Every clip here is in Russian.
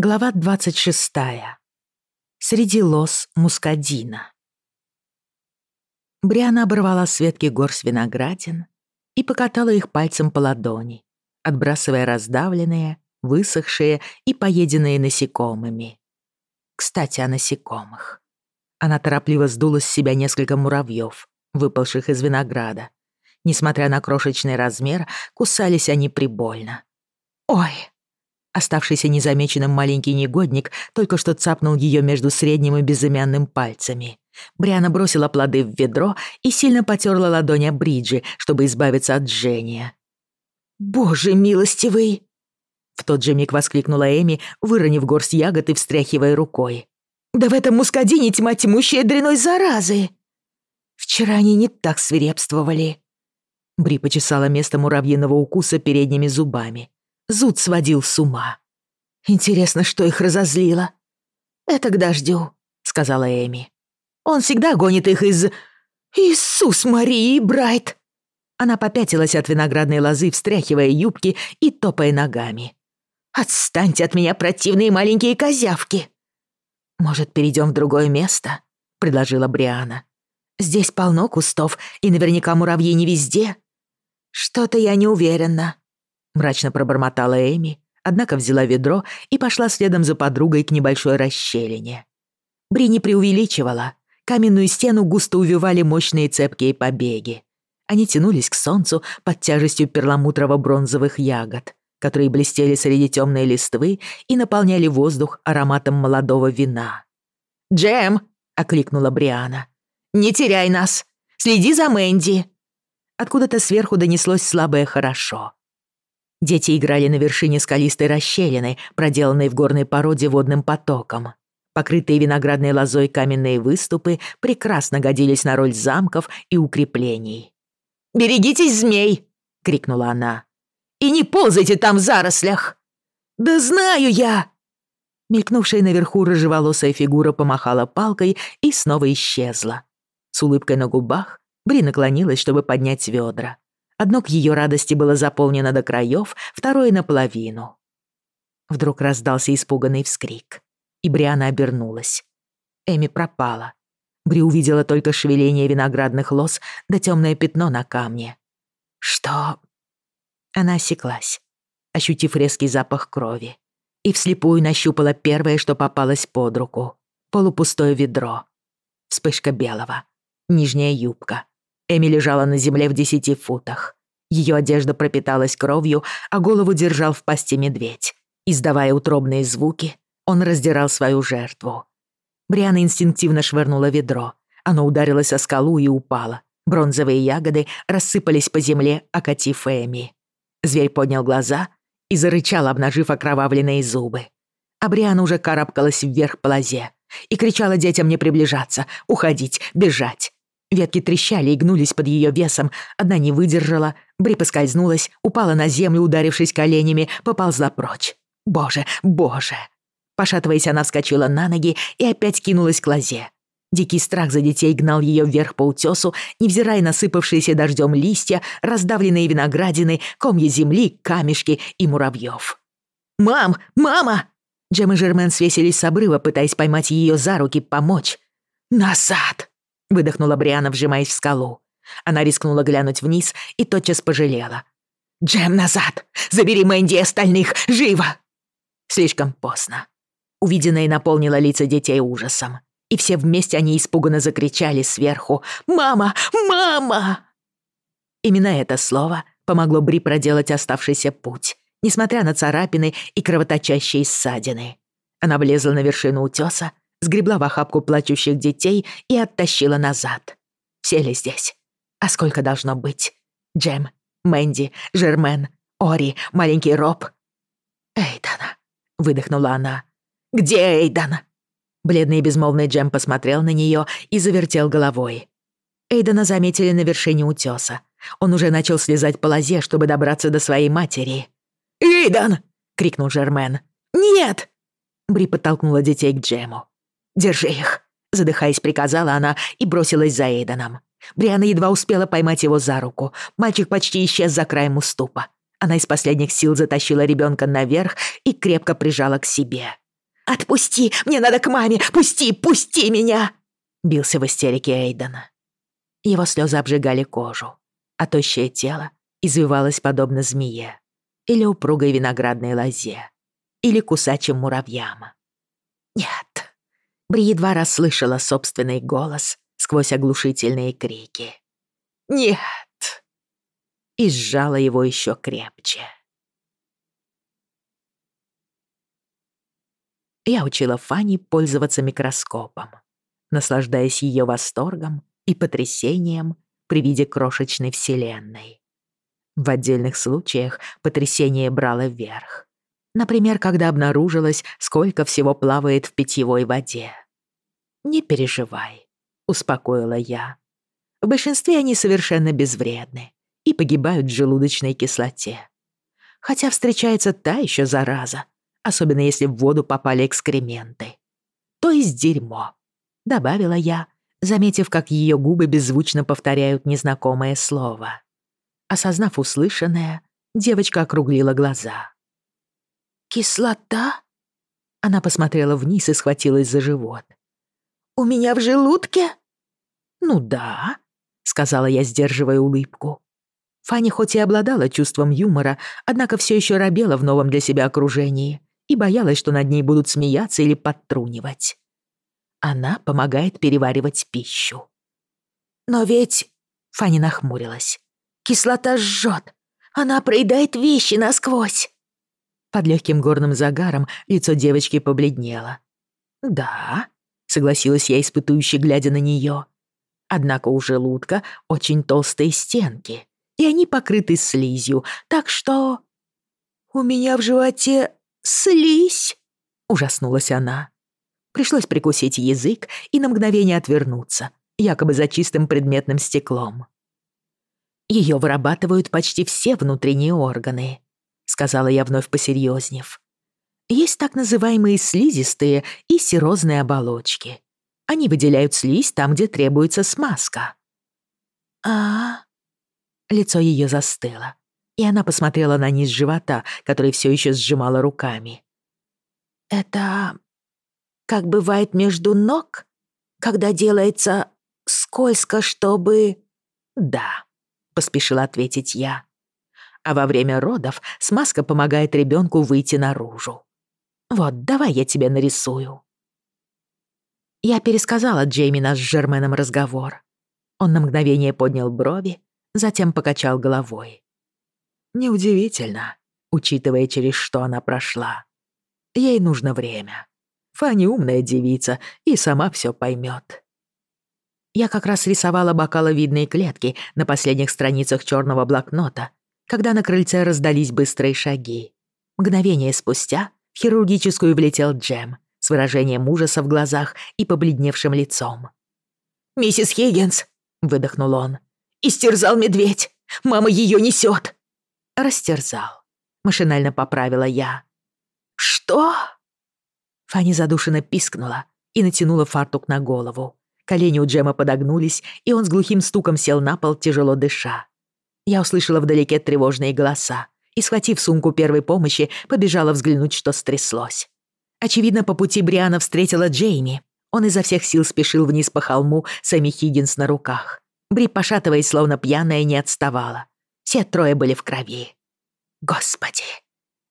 Глава 26. Среди лос мускадина. Бриана оборвала с ветки горсть виноградин и покатала их пальцем по ладони, отбрасывая раздавленные, высохшие и поеденные насекомыми. Кстати, о насекомых. Она торопливо сдула с себя несколько муравьев, выпавших из винограда. Несмотря на крошечный размер, кусались они прибольно. «Ой!» оставшийся незамеченным маленький негодник только что цапнул ее между средним и безымянным пальцами. Бриана бросила плоды в ведро и сильно потёрла ладонь о Бриджи, чтобы избавиться от жжения. «Боже милостивый!» В тот же миг воскликнула Эми, выронив горсть ягод и встряхивая рукой. «Да в этом мускадине тьма тьмущая дряной заразы!» «Вчера они не так свирепствовали!» Бри почесала место муравьиного укуса передними зубами. Зуд сводил с ума. Интересно, что их разозлило. «Это к дождю», — сказала Эми. «Он всегда гонит их из... Иисус Марии Брайт!» Она попятилась от виноградной лозы, встряхивая юбки и топая ногами. «Отстаньте от меня, противные маленькие козявки!» «Может, перейдем в другое место?» — предложила Бриана. «Здесь полно кустов, и наверняка муравьи не везде». «Что-то я не уверена», мрачно пробормотала Эми, однако взяла ведро и пошла следом за подругой к небольшой расщелине. Бри не преувеличивала. Каменную стену густо увивали мощные цепкие побеги. Они тянулись к солнцу под тяжестью перламутрово-бронзовых ягод, которые блестели среди темной листвы и наполняли воздух ароматом молодого вина. «Джем!» — окликнула Бриана. «Не теряй нас! Следи за Мэнди!» Откуда-то сверху донеслось слабое «хорошо». Дети играли на вершине скалистой расщелины, проделанной в горной породе водным потоком. Покрытые виноградной лозой каменные выступы прекрасно годились на роль замков и укреплений. «Берегитесь, змей!» — крикнула она. «И не ползайте там в зарослях!» «Да знаю я!» Мелькнувшая наверху рыжеволосая фигура помахала палкой и снова исчезла. С улыбкой на губах Бри наклонилась, чтобы поднять ведра. Одно к ее радости было заполнено до краев, второе наполовину. Вдруг раздался испуганный вскрик, и Бриана обернулась. Эми пропала. Бри увидела только шевеление виноградных лоз да темное пятно на камне. «Что?» Она осеклась, ощутив резкий запах крови, и вслепую нащупала первое, что попалось под руку — полупустое ведро. Вспышка белого, нижняя юбка, Эми лежала на земле в десяти футах. Ее одежда пропиталась кровью, а голову держал в пасти медведь. Издавая утробные звуки, он раздирал свою жертву. Бриана инстинктивно швырнула ведро. Оно ударилось о скалу и упало. Бронзовые ягоды рассыпались по земле, окатив Эми. Зверь поднял глаза и зарычал, обнажив окровавленные зубы. А Бриана уже карабкалась вверх по лозе и кричала детям не приближаться, уходить, бежать. Ветки трещали и гнулись под ее весом. Одна не выдержала, Бри поскользнулась, упала на землю, ударившись коленями, поползла прочь. Боже, боже! Пошатываясь, она вскочила на ноги и опять кинулась к лозе. Дикий страх за детей гнал ее вверх по утесу, невзирая на сыпавшиеся дождем листья, раздавленные виноградины, комья земли, камешки и муравьев. «Мам! Мама!» Джем и Жермен свесились с обрыва, пытаясь поймать ее за руки, помочь. «Назад!» выдохнула Бриана, вжимаясь в скалу. Она рискнула глянуть вниз и тотчас пожалела. «Джем, назад! Забери Мэнди и остальных! Живо!» Слишком поздно. Увиденное наполнило лица детей ужасом. И все вместе они испуганно закричали сверху «Мама! Мама!» Именно это слово помогло Бри проделать оставшийся путь, несмотря на царапины и кровоточащие ссадины. Она влезла на вершину утёса Сгребла в плачущих детей и оттащила назад. Сели здесь. А сколько должно быть? Джем, Мэнди, Жермен, Ори, маленький Роб. «Эйдана», — выдохнула она. «Где Эйдана? Бледный и безмолвный Джем посмотрел на нее и завертел головой. Эйдана заметили на вершине утеса. Он уже начал слезать по лозе, чтобы добраться до своей матери. «Эйдан!» — крикнул Жермен. «Нет!» Бри подтолкнула детей к Джему. «Держи их!» — задыхаясь, приказала она и бросилась за Эйденом. Бриана едва успела поймать его за руку. Мальчик почти исчез за краем уступа. Она из последних сил затащила ребенка наверх и крепко прижала к себе. Отпусти! Мне надо к маме! Пусти! Пусти меня!» Бился в истерике Эйдена. Его слезы обжигали кожу, а тощее тело извивалось подобно змее или упругой виноградной лозе, или кусачим муравьям. Нет, Бри едва расслышала собственный голос сквозь оглушительные крики. «Нет!» и сжала его еще крепче. Я учила Фанни пользоваться микроскопом, наслаждаясь ее восторгом и потрясением при виде крошечной вселенной. В отдельных случаях потрясение брало вверх. Например, когда обнаружилось, сколько всего плавает в питьевой воде. «Не переживай», — успокоила я. В большинстве они совершенно безвредны и погибают в желудочной кислоте. Хотя встречается та еще зараза, особенно если в воду попали экскременты. То есть дерьмо, добавила я, заметив, как ее губы беззвучно повторяют незнакомое слово. Осознав услышанное, девочка округлила глаза. «Кислота?» Она посмотрела вниз и схватилась за живот. «У меня в желудке?» «Ну да», — сказала я, сдерживая улыбку. Фанни хоть и обладала чувством юмора, однако все еще робела в новом для себя окружении и боялась, что над ней будут смеяться или подтрунивать. Она помогает переваривать пищу. «Но ведь...» — Фанни нахмурилась. «Кислота жжет. Она проедает вещи насквозь». Под легким горным загаром лицо девочки побледнело. «Да», — согласилась я испытующе, глядя на нее. Однако уже лутка очень толстые стенки, и они покрыты слизью, так что... «У меня в животе слизь!» — ужаснулась она. Пришлось прикусить язык и на мгновение отвернуться, якобы за чистым предметным стеклом. «Ее вырабатывают почти все внутренние органы», — сказала я, вновь посерьезнев. Есть так называемые слизистые и серозные оболочки. Они выделяют слизь там, где требуется смазка. А, лицо ее застыло, и она посмотрела на низ живота, который все еще сжимала руками. Это как бывает между ног, когда делается скользко, чтобы... Да, поспешила ответить я. А во время родов смазка помогает ребенку выйти наружу. Вот, давай я тебе нарисую. Я пересказала Джейми наш с Жерменом разговор. Он на мгновение поднял брови, затем покачал головой. Неудивительно, учитывая, через что она прошла. Ей нужно время. Фанни умная девица и сама все поймет. Я как раз рисовала бокаловидные клетки на последних страницах черного блокнота, когда на крыльце раздались быстрые шаги. Мгновение спустя в Хирургическую влетел Джем с выражением ужаса в глазах и побледневшим лицом. «Миссис Хиггинс!» — выдохнул он. «Истерзал медведь! Мама ее несет!» «Растерзал», — машинально поправила я. «Что?» Фанни задушенно пискнула и натянула фартук на голову. Колени у Джема подогнулись, и он с глухим стуком сел на пол, тяжело дыша. Я услышала вдалеке тревожные голоса и, схватив сумку первой помощи, побежала взглянуть, что стряслось. Очевидно, по пути Бриана встретила Джейми. Он изо всех сил спешил вниз по холму с Эми Хиггинс на руках. Бри, пошатываясь, словно пьяная, не отставала. Все трое были в крови. Господи!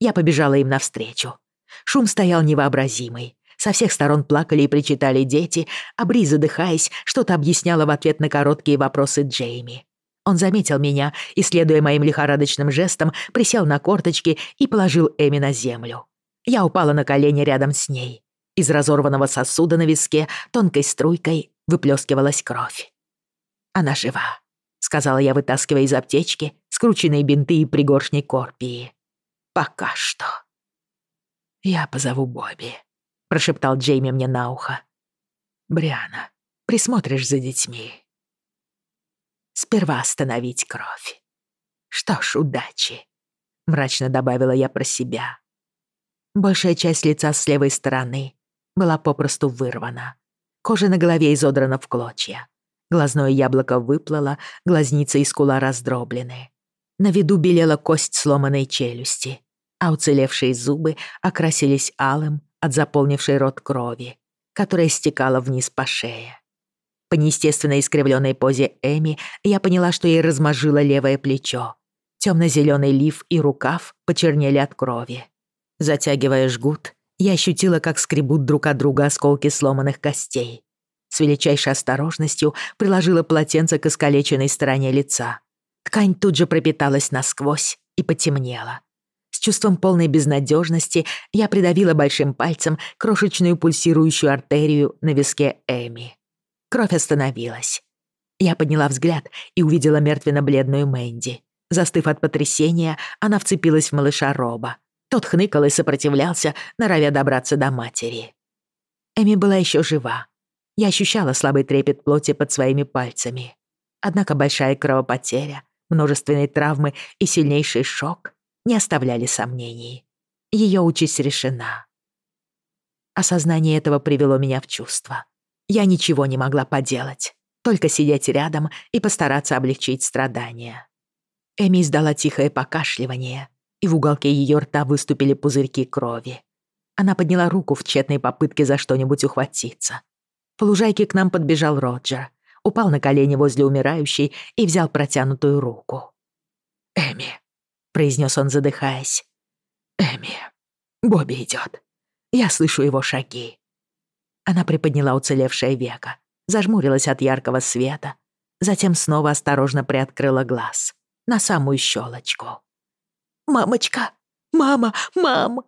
Я побежала им навстречу. Шум стоял невообразимый. Со всех сторон плакали и причитали дети, а Бри, задыхаясь, что-то объясняла в ответ на короткие вопросы Джейми. Он заметил меня и, следуя моим лихорадочным жестам, присел на корточки и положил Эми на землю. Я упала на колени рядом с ней. Из разорванного сосуда на виске тонкой струйкой выплескивалась кровь. «Она жива», — сказала я, вытаскивая из аптечки скрученные бинты и пригоршни корпии. «Пока что». «Я позову Бобби», — прошептал Джейми мне на ухо. «Бриана, присмотришь за детьми?» «Сперва остановить кровь. Что ж, удачи», — мрачно добавила я про себя. Большая часть лица с левой стороны была попросту вырвана. Кожа на голове изодрана в клочья. Глазное яблоко выплыло, глазница и скула раздроблены. На виду белела кость сломанной челюсти а уцелевшие зубы окрасились алым, от заполнившей рот крови, которая стекала вниз по шее. По неестественно искривленной позе Эми я поняла, что ей размажило левое плечо. Темно-зеленый лиф и рукав почернели от крови. Затягивая жгут, я ощутила, как скребут друг от друга осколки сломанных костей. С величайшей осторожностью приложила полотенце к искалеченной стороне лица. Ткань тут же пропиталась насквозь и потемнела. С чувством полной безнадежности я придавила большим пальцем крошечную пульсирующую артерию на виске Эми. Кровь остановилась. Я подняла взгляд и увидела мертвенно-бледную Мэнди. Застыв от потрясения, она вцепилась в малыша Роба. Тот хныкал и сопротивлялся, норовя добраться до матери. Эми была еще жива. Я ощущала слабый трепет плоти под своими пальцами. Однако большая кровопотеря, множественные травмы и сильнейший шок не оставляли сомнений. Ее участь решена. Осознание этого привело меня в чувство. Я ничего не могла поделать, только сидеть рядом и постараться облегчить страдания. Эми издала тихое покашливание, и в уголке ее рта выступили пузырьки крови. Она подняла руку в тщетной попытке за что-нибудь ухватиться. По лужайке к нам подбежал Роджер, упал на колени возле умирающей и взял протянутую руку. «Эми», — произнес он, задыхаясь. «Эми, Бобби идет. Я слышу его шаги». Она приподняла уцелевшее веко, зажмурилась от яркого света, затем снова осторожно приоткрыла глаз на самую щелочку. «Мамочка! Мама! Мам!»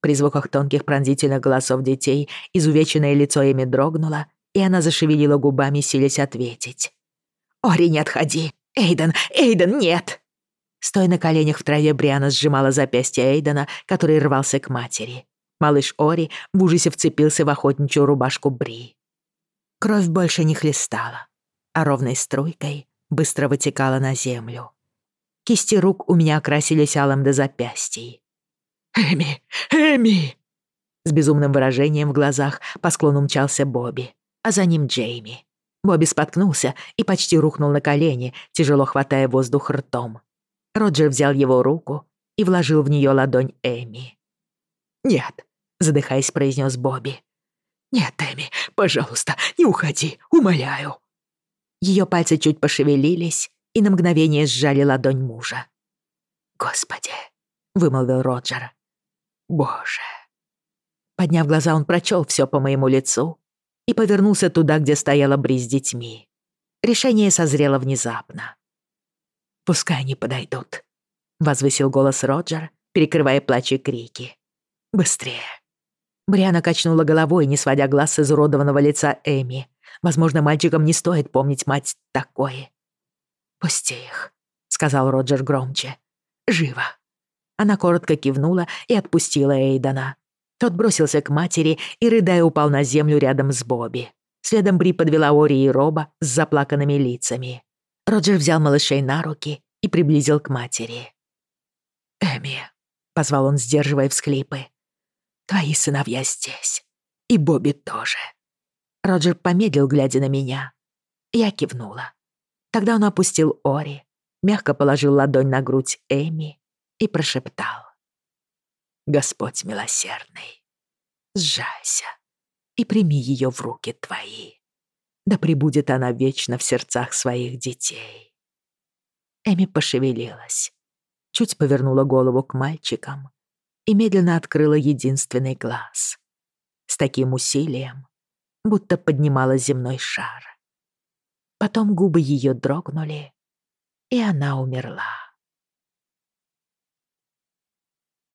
При звуках тонких пронзительных голосов детей изувеченное лицо ими дрогнуло, и она зашевелила губами, силясь ответить. «Ори, не отходи! Эйден! Эйден, нет!» Стоя на коленях в траве, Бриана сжимала запястье Эйдена, который рвался к матери. Малыш Ори в ужасе вцепился в охотничью рубашку Бри. Кровь больше не хлестала, а ровной струйкой быстро вытекала на землю. Кисти рук у меня окрасились алым до запястий. «Эми! Эми!» С безумным выражением в глазах по склону мчался Бобби, а за ним Джейми. Бобби споткнулся и почти рухнул на колени, тяжело хватая воздух ртом. Роджер взял его руку и вложил в нее ладонь Эми. «Нет», — задыхаясь, произнес Бобби. «Нет, Эми, пожалуйста, не уходи, умоляю». Ее пальцы чуть пошевелились и на мгновение сжали ладонь мужа. «Господи», — вымолвил Роджер. «Боже». Подняв глаза, он прочел все по моему лицу и повернулся туда, где стояла Бри с детьми. Решение созрело внезапно. «Пускай они подойдут», — возвысил голос Роджер, перекрывая плач и крики. «Быстрее!» Бриана качнула головой, не сводя глаз с изуродованного лица Эми. Возможно, мальчикам не стоит помнить мать такое. «Пусти их», — сказал Роджер громче. «Живо». Она коротко кивнула и отпустила Эйдана. Тот бросился к матери и, рыдая, упал на землю рядом с Бобби. Следом Бри подвела Ори и Роба с заплаканными лицами. Роджер взял малышей на руки и приблизил к матери. «Эми», — позвал он, сдерживая всхлипы, — твои сыновья здесь. И Бобби тоже». Роджер помедлил, глядя на меня. Я кивнула. Тогда он опустил Ори, мягко положил ладонь на грудь Эми и прошептал. «Господь милосердный, сжайся и прими ее в руки твои. Да пребудет она вечно в сердцах своих детей». Эми пошевелилась, чуть повернула голову к мальчикам и медленно открыла единственный глаз. С таким усилием, будто поднимала земной шар. Потом губы ее дрогнули, и она умерла.